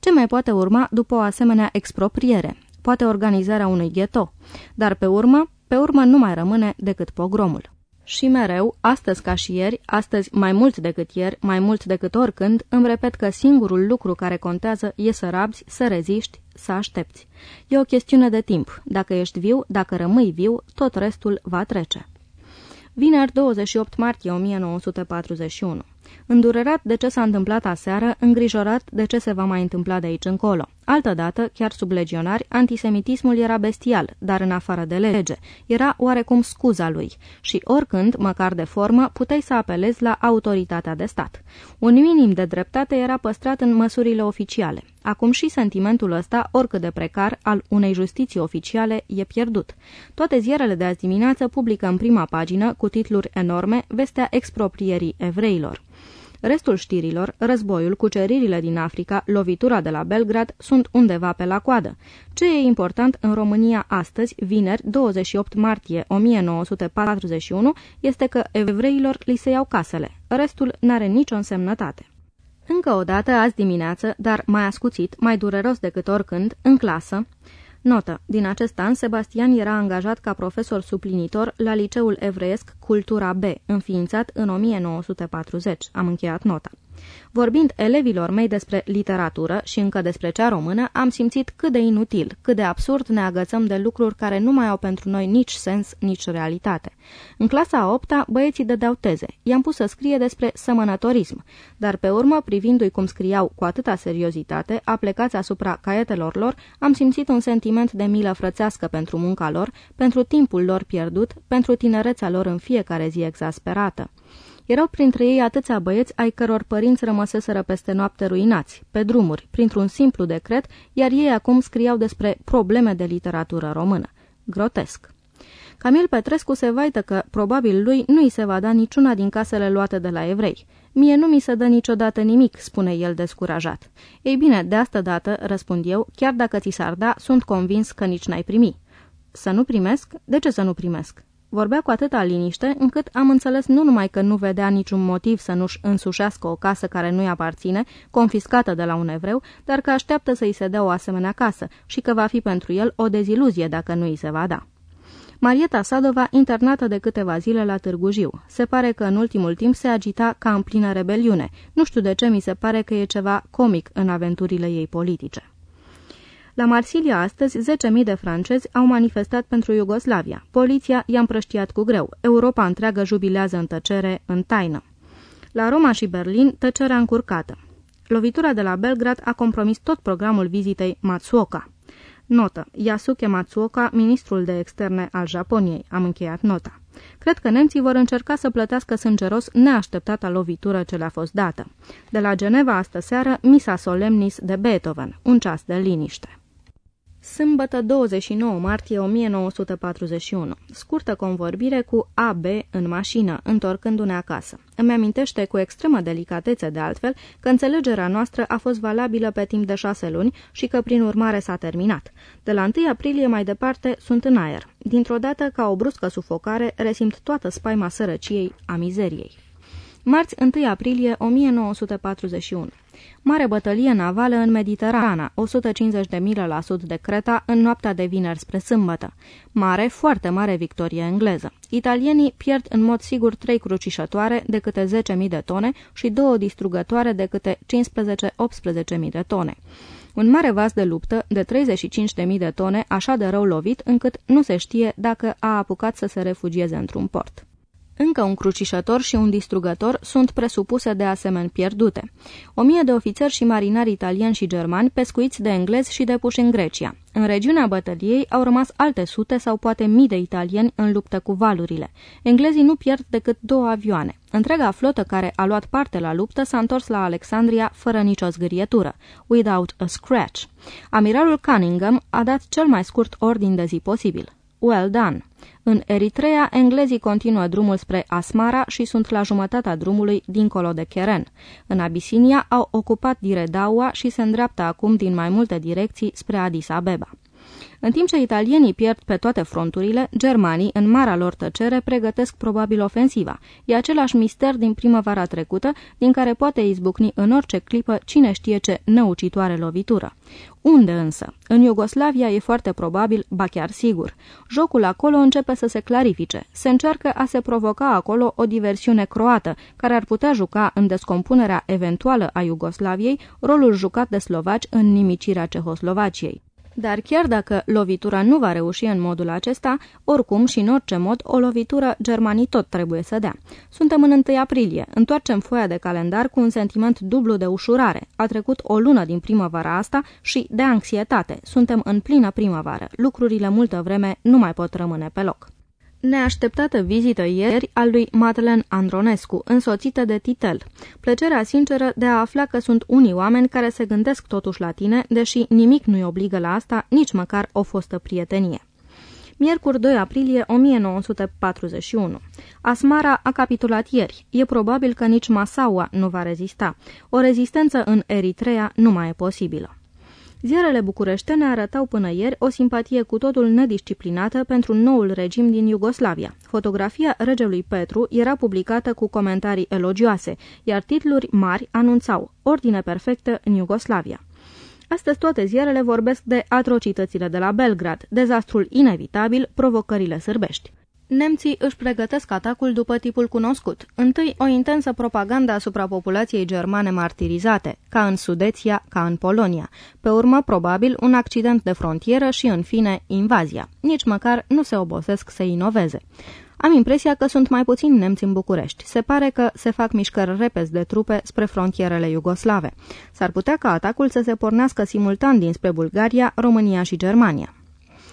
S1: Ce mai poate urma după o asemenea expropriere? Poate organizarea unui ghetto. Dar pe urmă, pe urmă nu mai rămâne decât pogromul. Și mereu, astăzi ca și ieri, astăzi mai mult decât ieri, mai mult decât oricând, îmi repet că singurul lucru care contează e să rabzi, să reziști, să aștepți. E o chestiune de timp. Dacă ești viu, dacă rămâi viu, tot restul va trece. Vineri 28 martie 1941 Îndurerat de ce s-a întâmplat aseară, îngrijorat de ce se va mai întâmpla de aici încolo. Altădată, chiar sub legionari, antisemitismul era bestial, dar în afară de lege. Era oarecum scuza lui și oricând, măcar de formă, puteai să apelezi la autoritatea de stat. Un minim de dreptate era păstrat în măsurile oficiale. Acum și sentimentul ăsta, oricât de precar, al unei justiții oficiale, e pierdut. Toate ziarele de azi dimineață publică în prima pagină, cu titluri enorme, vestea exproprierii evreilor. Restul știrilor, războiul, cuceririle din Africa, lovitura de la Belgrad, sunt undeva pe la coadă. Ce e important în România astăzi, vineri, 28 martie 1941, este că evreilor li se iau casele. Restul n-are nicio însemnătate. Încă o dată, azi dimineață, dar mai ascuțit, mai dureros decât oricând, în clasă, Notă. Din acest an, Sebastian era angajat ca profesor suplinitor la Liceul Evreiesc Cultura B, înființat în 1940. Am încheiat nota. Vorbind elevilor mei despre literatură și încă despre cea română, am simțit cât de inutil, cât de absurd ne agățăm de lucruri care nu mai au pentru noi nici sens, nici realitate. În clasa a opta, băieții dădeau teze. I-am pus să scrie despre sămănătorism, dar pe urmă, privindu-i cum scriau cu atâta seriozitate, aplecați asupra caietelor lor, am simțit un sentiment de milă frățească pentru munca lor, pentru timpul lor pierdut, pentru tinerețea lor în fiecare zi exasperată. Erau printre ei atâția băieți ai căror părinți rămăseseră peste noapte ruinați, pe drumuri, printr-un simplu decret, iar ei acum scriau despre probleme de literatură română. Grotesc. Camil Petrescu se vaită că, probabil lui, nu îi se va da niciuna din casele luate de la evrei. Mie nu mi se dă niciodată nimic, spune el descurajat. Ei bine, de asta dată, răspund eu, chiar dacă ți s-ar da, sunt convins că nici n-ai primi. Să nu primesc? De ce să nu primesc? Vorbea cu atâta liniște, încât am înțeles nu numai că nu vedea niciun motiv să nu-și însușească o casă care nu-i aparține, confiscată de la un evreu, dar că așteaptă să-i se dea o asemenea casă și că va fi pentru el o deziluzie dacă nu îi se va da. Marieta Sadova, internată de câteva zile la Târgu Jiu. Se pare că în ultimul timp se agita ca în plină rebeliune. Nu știu de ce mi se pare că e ceva comic în aventurile ei politice. La Marsilia astăzi, 10.000 de francezi au manifestat pentru Iugoslavia. Poliția i-a împrăștiat cu greu. Europa întreagă jubilează în tăcere, în taină. La Roma și Berlin, tăcerea încurcată. Lovitura de la Belgrad a compromis tot programul vizitei Matsuoka. Notă. Yasuke Matsuoka, ministrul de externe al Japoniei. Am încheiat nota. Cred că nemții vor încerca să plătească sângeros neașteptata lovitură ce le-a fost dată. De la Geneva astă seară, Misa Solemnis de Beethoven, un ceas de liniște. Sâmbătă 29 martie 1941. Scurtă convorbire cu AB în mașină, întorcându-ne acasă. Îmi amintește cu extremă delicatețe de altfel că înțelegerea noastră a fost valabilă pe timp de șase luni și că prin urmare s-a terminat. De la 1 aprilie mai departe sunt în aer. Dintr-o dată, ca o bruscă sufocare, resimt toată spaima sărăciei, a mizeriei. Marți 1 aprilie 1941 Mare bătălie navală în Mediterana, 150 de mile la sud de Creta, în noaptea de vineri spre sâmbătă. Mare, foarte mare victorie engleză. Italienii pierd în mod sigur trei crucișătoare de câte 10.000 de tone și două distrugătoare de câte 15-18.000 de tone. Un mare vas de luptă de 35.000 de tone, așa de rău lovit, încât nu se știe dacă a apucat să se refugieze într-un port. Încă un crucișător și un distrugător sunt presupuse de asemenea pierdute. O mie de ofițeri și marinari italieni și germani pescuiți de englezi și depuși în Grecia. În regiunea bătăliei au rămas alte sute sau poate mii de italieni în luptă cu valurile. Englezii nu pierd decât două avioane. Întreaga flotă care a luat parte la luptă s-a întors la Alexandria fără nicio zgârietură, without a scratch. Amiralul Cunningham a dat cel mai scurt ordin de zi posibil. Well done! În Eritrea, englezii continuă drumul spre Asmara și sunt la jumătatea drumului dincolo de Keren. În Abisinia au ocupat Diredaua și se îndreaptă acum din mai multe direcții spre Addis Abeba. În timp ce italienii pierd pe toate fronturile, germanii, în marea lor tăcere, pregătesc probabil ofensiva. E același mister din primăvara trecută, din care poate izbucni în orice clipă cine știe ce năucitoare lovitură. Unde însă? În Iugoslavia e foarte probabil, ba chiar sigur. Jocul acolo începe să se clarifice. Se încearcă a se provoca acolo o diversiune croată, care ar putea juca în descompunerea eventuală a Iugoslaviei rolul jucat de slovaci în nimicirea Cehoslovaciei. Dar chiar dacă lovitura nu va reuși în modul acesta, oricum și în orice mod, o lovitură germanii tot trebuie să dea. Suntem în 1 aprilie, întoarcem foaia de calendar cu un sentiment dublu de ușurare. A trecut o lună din primăvara asta și de anxietate. Suntem în plină primăvară. Lucrurile multă vreme nu mai pot rămâne pe loc neașteptată vizită ieri al lui Madeleine Andronescu, însoțită de Titel. Plăcerea sinceră de a afla că sunt unii oameni care se gândesc totuși la tine, deși nimic nu-i obligă la asta, nici măcar o fostă prietenie. Miercuri 2 aprilie 1941. Asmara a capitulat ieri. E probabil că nici Masaua nu va rezista. O rezistență în Eritrea nu mai e posibilă. Ziarele bucureștene arătau până ieri o simpatie cu totul nedisciplinată pentru noul regim din Iugoslavia. Fotografia regelui Petru era publicată cu comentarii elogioase, iar titluri mari anunțau Ordine perfectă în Iugoslavia. Astăzi toate ziarele vorbesc de atrocitățile de la Belgrad, dezastrul inevitabil, provocările sârbești. Nemții își pregătesc atacul după tipul cunoscut. Întâi, o intensă propagandă asupra populației germane martirizate, ca în Sudeția, ca în Polonia. Pe urmă, probabil, un accident de frontieră și, în fine, invazia. Nici măcar nu se obosesc să inoveze. Am impresia că sunt mai puțini nemți în București. Se pare că se fac mișcări repezi de trupe spre frontierele iugoslave. S-ar putea ca atacul să se pornească simultan dinspre Bulgaria, România și Germania.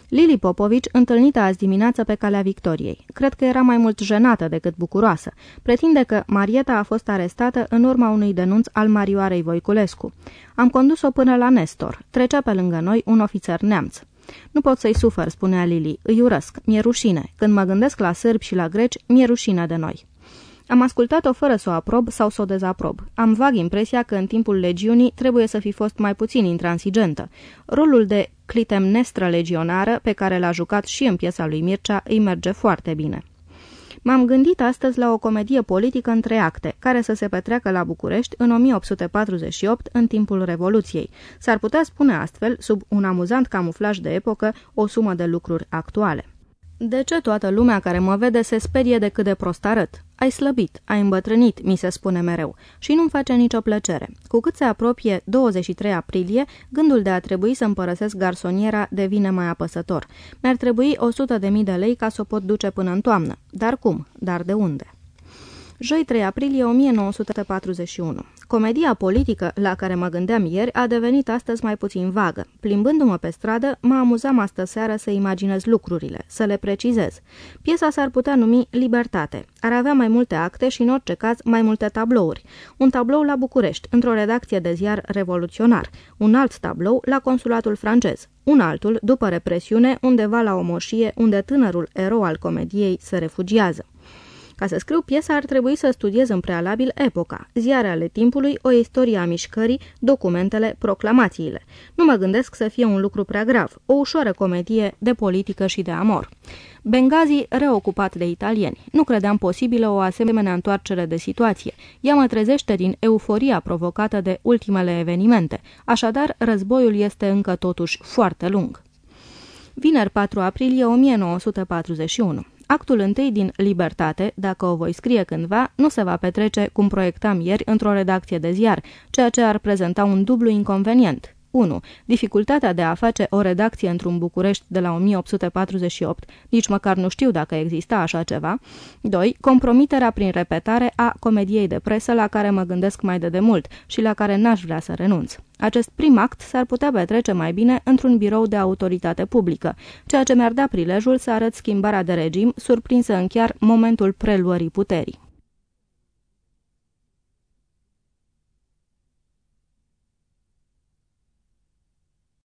S1: Lili Popovici, întâlnită azi dimineață pe calea Victoriei. Cred că era mai mult jenată decât bucuroasă. Pretinde că Marieta a fost arestată în urma unui denunț al Marioarei Voiculescu. Am condus-o până la Nestor. Trecea pe lângă noi un ofițer neamț. Nu pot să-i sufăr, spunea Lili. Îi urăsc. Mi-e rușine. Când mă gândesc la sârbi și la greci, mi-e rușine de noi. Am ascultat-o fără să o aprob sau să o dezaprob. Am vag impresia că în timpul legiunii trebuie să fi fost mai puțin intransigentă. Rolul de clitemnestră legionară, pe care l-a jucat și în piesa lui Mircea, îi merge foarte bine. M-am gândit astăzi la o comedie politică în trei acte, care să se petreacă la București în 1848, în timpul Revoluției. S-ar putea spune astfel, sub un amuzant camuflaj de epocă, o sumă de lucruri actuale. De ce toată lumea care mă vede se sperie de cât de prost arăt? Ai slăbit, ai îmbătrânit, mi se spune mereu, și nu-mi face nicio plăcere. Cu cât se apropie 23 aprilie, gândul de a trebui să împărăsesc garsoniera devine mai apăsător. Mi-ar trebui 100.000 de lei ca să o pot duce până în toamnă. Dar cum? Dar de unde? Joi 3 aprilie 1941. Comedia politică la care mă gândeam ieri a devenit astăzi mai puțin vagă. Plimbându-mă pe stradă, mă amuzam astă seară să imaginez lucrurile, să le precizez. Piesa s-ar putea numi Libertate. Ar avea mai multe acte și, în orice caz, mai multe tablouri. Un tablou la București, într-o redacție de ziar revoluționar. Un alt tablou la consulatul francez. Un altul, după represiune, undeva la o moșie, unde tânărul erou al comediei se refugiază. Ca să scriu piesa ar trebui să studiez în prealabil epoca, ziare ale timpului, o istorie a mișcării, documentele, proclamațiile. Nu mă gândesc să fie un lucru prea grav, o ușoară comedie de politică și de amor. Benghazi reocupat de italieni. Nu credeam posibilă o asemenea întoarcere de situație. Ea mă trezește din euforia provocată de ultimele evenimente. Așadar, războiul este încă totuși foarte lung. Vineri 4 aprilie 1941 Actul întâi din Libertate, dacă o voi scrie cândva, nu se va petrece cum proiectam ieri într-o redacție de ziar, ceea ce ar prezenta un dublu inconvenient. 1. Dificultatea de a face o redacție într-un București de la 1848, nici măcar nu știu dacă exista așa ceva. 2. Compromiterea prin repetare a comediei de presă la care mă gândesc mai de demult și la care n-aș vrea să renunț. Acest prim act s-ar putea petrece mai bine într-un birou de autoritate publică, ceea ce mi-ar da prilejul să arăt schimbarea de regim, surprinsă în chiar momentul preluării puterii.